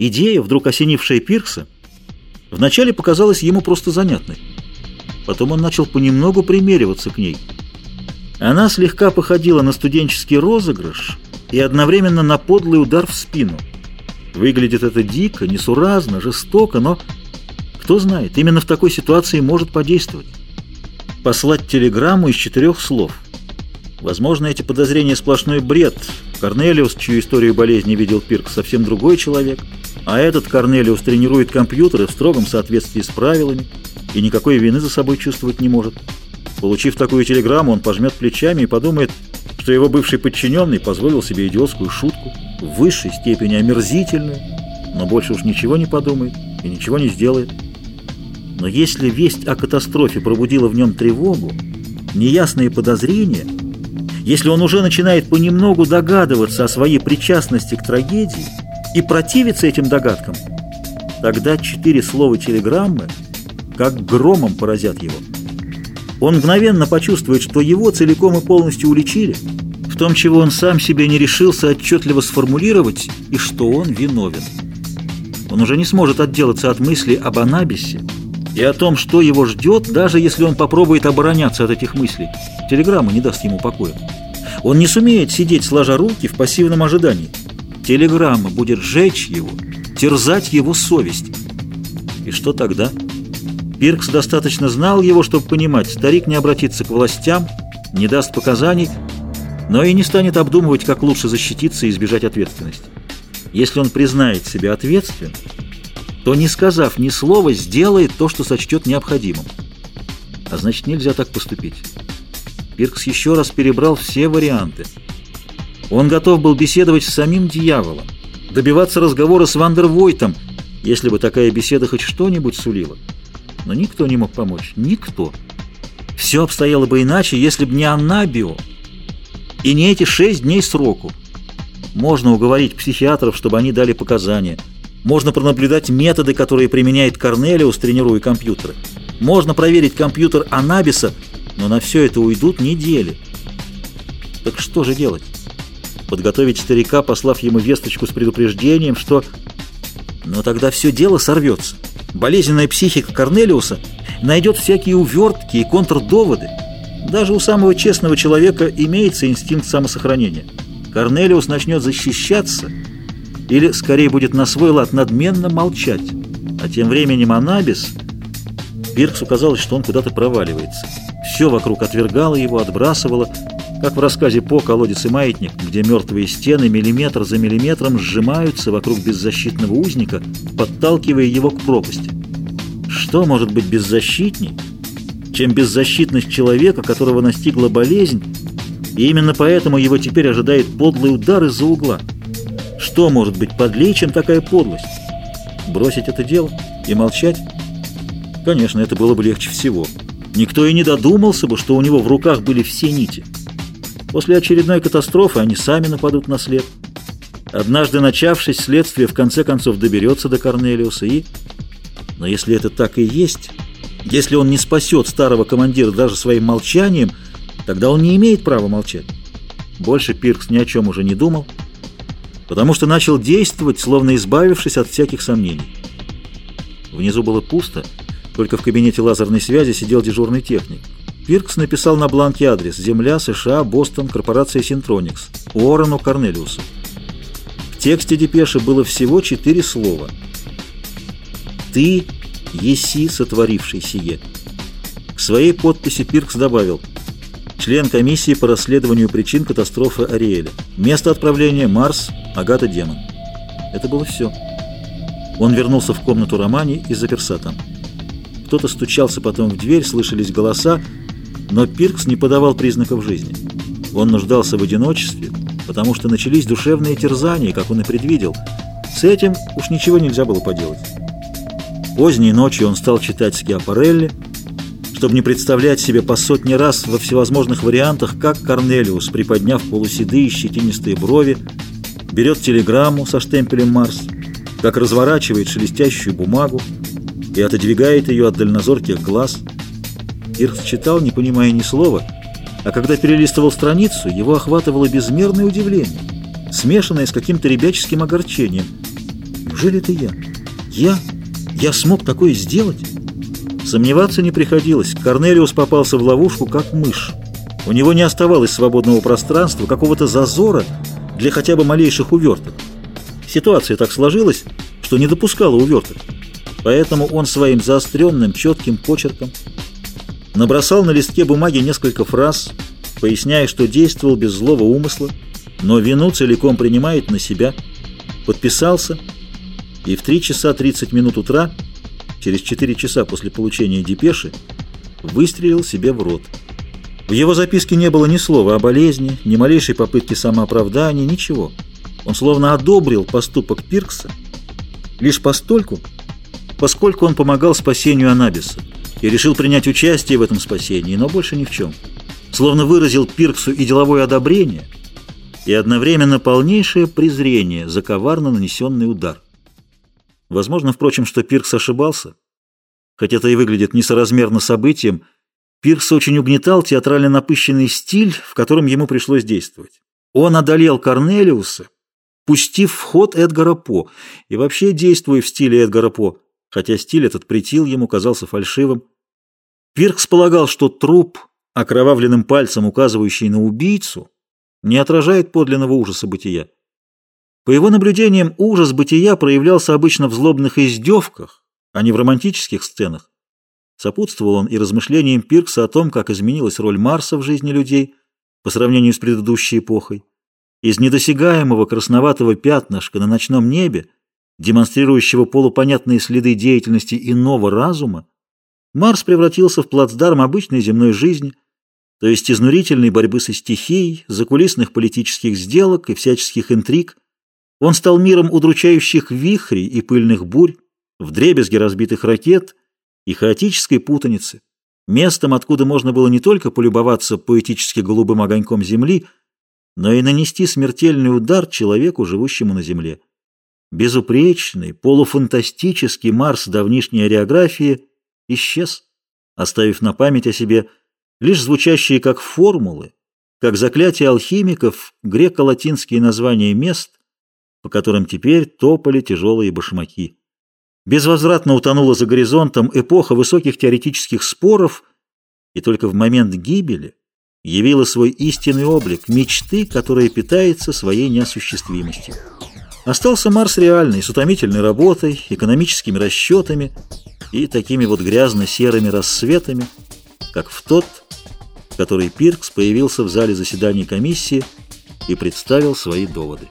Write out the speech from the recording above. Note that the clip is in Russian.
Идея, вдруг осенившая Пиркса, вначале показалась ему просто занятной. Потом он начал понемногу примериваться к ней. Она слегка походила на студенческий розыгрыш и одновременно на подлый удар в спину. Выглядит это дико, несуразно, жестоко, но, кто знает, именно в такой ситуации может подействовать. Послать телеграмму из четырех слов. Возможно, эти подозрения сплошной бред. Корнелиус, чью историю болезни видел Пирк, совсем другой человек. А этот Корнелиус тренирует компьютеры в строгом соответствии с правилами и никакой вины за собой чувствовать не может. Получив такую телеграмму, он пожмет плечами и подумает, что его бывший подчиненный позволил себе идиотскую шутку, в высшей степени омерзительную, но больше уж ничего не подумает и ничего не сделает. Но если весть о катастрофе пробудила в нем тревогу, неясные подозрения, если он уже начинает понемногу догадываться о своей причастности к трагедии и противиться этим догадкам, тогда четыре слова телеграммы как громом поразят его. Он мгновенно почувствует, что его целиком и полностью уличили, в том, чего он сам себе не решился отчетливо сформулировать, и что он виновен. Он уже не сможет отделаться от мысли об Анабисе и о том, что его ждет, даже если он попробует обороняться от этих мыслей. Телеграмма не даст ему покоя. Он не сумеет сидеть сложа руки в пассивном ожидании. Телеграмма будет жечь его, терзать его совесть. И что тогда? Пиркс достаточно знал его, чтобы понимать, старик не обратится к властям, не даст показаний, но и не станет обдумывать, как лучше защититься и избежать ответственности. Если он признает себя ответственным, то, не сказав ни слова, сделает то, что сочтет необходимым. А значит, нельзя так поступить. Пиркс еще раз перебрал все варианты. Он готов был беседовать с самим дьяволом, добиваться разговора с Вандервойтом, если бы такая беседа хоть что-нибудь сулила. Но никто не мог помочь. Никто. Все обстояло бы иначе, если бы не Аннабио и не эти шесть дней сроку. Можно уговорить психиатров, чтобы они дали показания – можно пронаблюдать методы, которые применяет Корнелиус, тренируя компьютеры. Можно проверить компьютер Анабиса, но на все это уйдут недели. Так что же делать? Подготовить старика, послав ему весточку с предупреждением, что... Но тогда все дело сорвется. Болезненная психика Корнелиуса найдет всякие увертки и контрдоводы. Даже у самого честного человека имеется инстинкт самосохранения. Корнелиус начнет защищаться или, скорее, будет на свой лад надменно молчать. А тем временем Анабис... Пирксу казалось, что он куда-то проваливается. Все вокруг отвергало его, отбрасывало, как в рассказе По «Колодец и маятник», где мертвые стены миллиметр за миллиметром сжимаются вокруг беззащитного узника, подталкивая его к пропасти. Что может быть беззащитней, чем беззащитность человека, которого настигла болезнь, и именно поэтому его теперь ожидает подлый удар из-за угла? Что может быть подлее, чем такая подлость? Бросить это дело и молчать? Конечно, это было бы легче всего. Никто и не додумался бы, что у него в руках были все нити. После очередной катастрофы они сами нападут на след. Однажды начавшись, следствие в конце концов доберется до Корнелиуса и... Но если это так и есть, если он не спасет старого командира даже своим молчанием, тогда он не имеет права молчать. Больше Пиркс ни о чем уже не думал, потому что начал действовать, словно избавившись от всяких сомнений. Внизу было пусто, только в кабинете лазерной связи сидел дежурный техник. Пиркс написал на бланке адрес «Земля, США, Бостон, корпорация Синтроникс», Уоррену Корнелиусу. В тексте депеши было всего четыре слова. «Ты, еси, сотворивший сие». К своей подписи Пиркс добавил «Член комиссии по расследованию причин катастрофы Ариэля». Место отправления – Марс, Агата демон. Это было все. Он вернулся в комнату Романи и заперся там. Кто-то стучался потом в дверь, слышались голоса, но Пиркс не подавал признаков жизни. Он нуждался в одиночестве, потому что начались душевные терзания, как он и предвидел. С этим уж ничего нельзя было поделать. Поздней ночью он стал читать Скиапарелли, чтобы не представлять себе по сотни раз во всевозможных вариантах, как Корнелиус, приподняв полуседые щетинистые брови, берет телеграмму со штемпелем «Марс», как разворачивает шелестящую бумагу и отодвигает ее от дальнозорких глаз. Иркс читал, не понимая ни слова, а когда перелистывал страницу, его охватывало безмерное удивление, смешанное с каким-то ребяческим огорчением. Неужели это я? Я? Я смог такое сделать? Сомневаться не приходилось. Корнелиус попался в ловушку, как мышь. У него не оставалось свободного пространства, какого-то зазора для хотя бы малейших уверток. Ситуация так сложилась, что не допускала уверток. Поэтому он своим заостренным, четким почерком набросал на листке бумаги несколько фраз, поясняя, что действовал без злого умысла, но вину целиком принимает на себя, подписался, и в 3 часа 30 минут утра, через 4 часа после получения депеши, выстрелил себе в рот. В его записке не было ни слова о болезни, ни малейшей попытки самооправдания, ничего. Он словно одобрил поступок Пиркса лишь постольку, поскольку он помогал спасению Анабиса и решил принять участие в этом спасении, но больше ни в чем. Словно выразил Пирксу и деловое одобрение, и одновременно полнейшее презрение за коварно нанесенный удар. Возможно, впрочем, что Пиркс ошибался, хотя это и выглядит несоразмерно событием, Пиркс очень угнетал театрально напыщенный стиль, в котором ему пришлось действовать. Он одолел Корнелиуса, пустив в ход Эдгара По, и вообще действуя в стиле Эдгара По, хотя стиль этот притил ему, казался фальшивым. Пиркс полагал, что труп, окровавленным пальцем указывающий на убийцу, не отражает подлинного ужаса бытия. По его наблюдениям, ужас бытия проявлялся обычно в злобных издевках, а не в романтических сценах. Сопутствовал он и размышлениям Пиркса о том, как изменилась роль Марса в жизни людей по сравнению с предыдущей эпохой. Из недосягаемого красноватого пятнышка на ночном небе, демонстрирующего полупонятные следы деятельности иного разума, Марс превратился в плацдарм обычной земной жизни, то есть изнурительной борьбы со стихией, закулисных политических сделок и всяческих интриг. Он стал миром удручающих вихрей и пыльных бурь, вдребезги разбитых ракет и хаотической путаницы, местом, откуда можно было не только полюбоваться поэтически голубым огоньком Земли, но и нанести смертельный удар человеку, живущему на Земле. Безупречный, полуфантастический Марс давнишней ариографии исчез, оставив на память о себе лишь звучащие как формулы, как заклятия алхимиков, греко-латинские названия мест, по которым теперь топали тяжелые башмаки. Безвозвратно утонула за горизонтом эпоха высоких теоретических споров, и только в момент гибели явила свой истинный облик, мечты, которая питается своей неосуществимостью. Остался Марс реальный, с утомительной работой, экономическими расчетами и такими вот грязно-серыми рассветами, как в тот, который Пиркс появился в зале заседаний комиссии и представил свои доводы.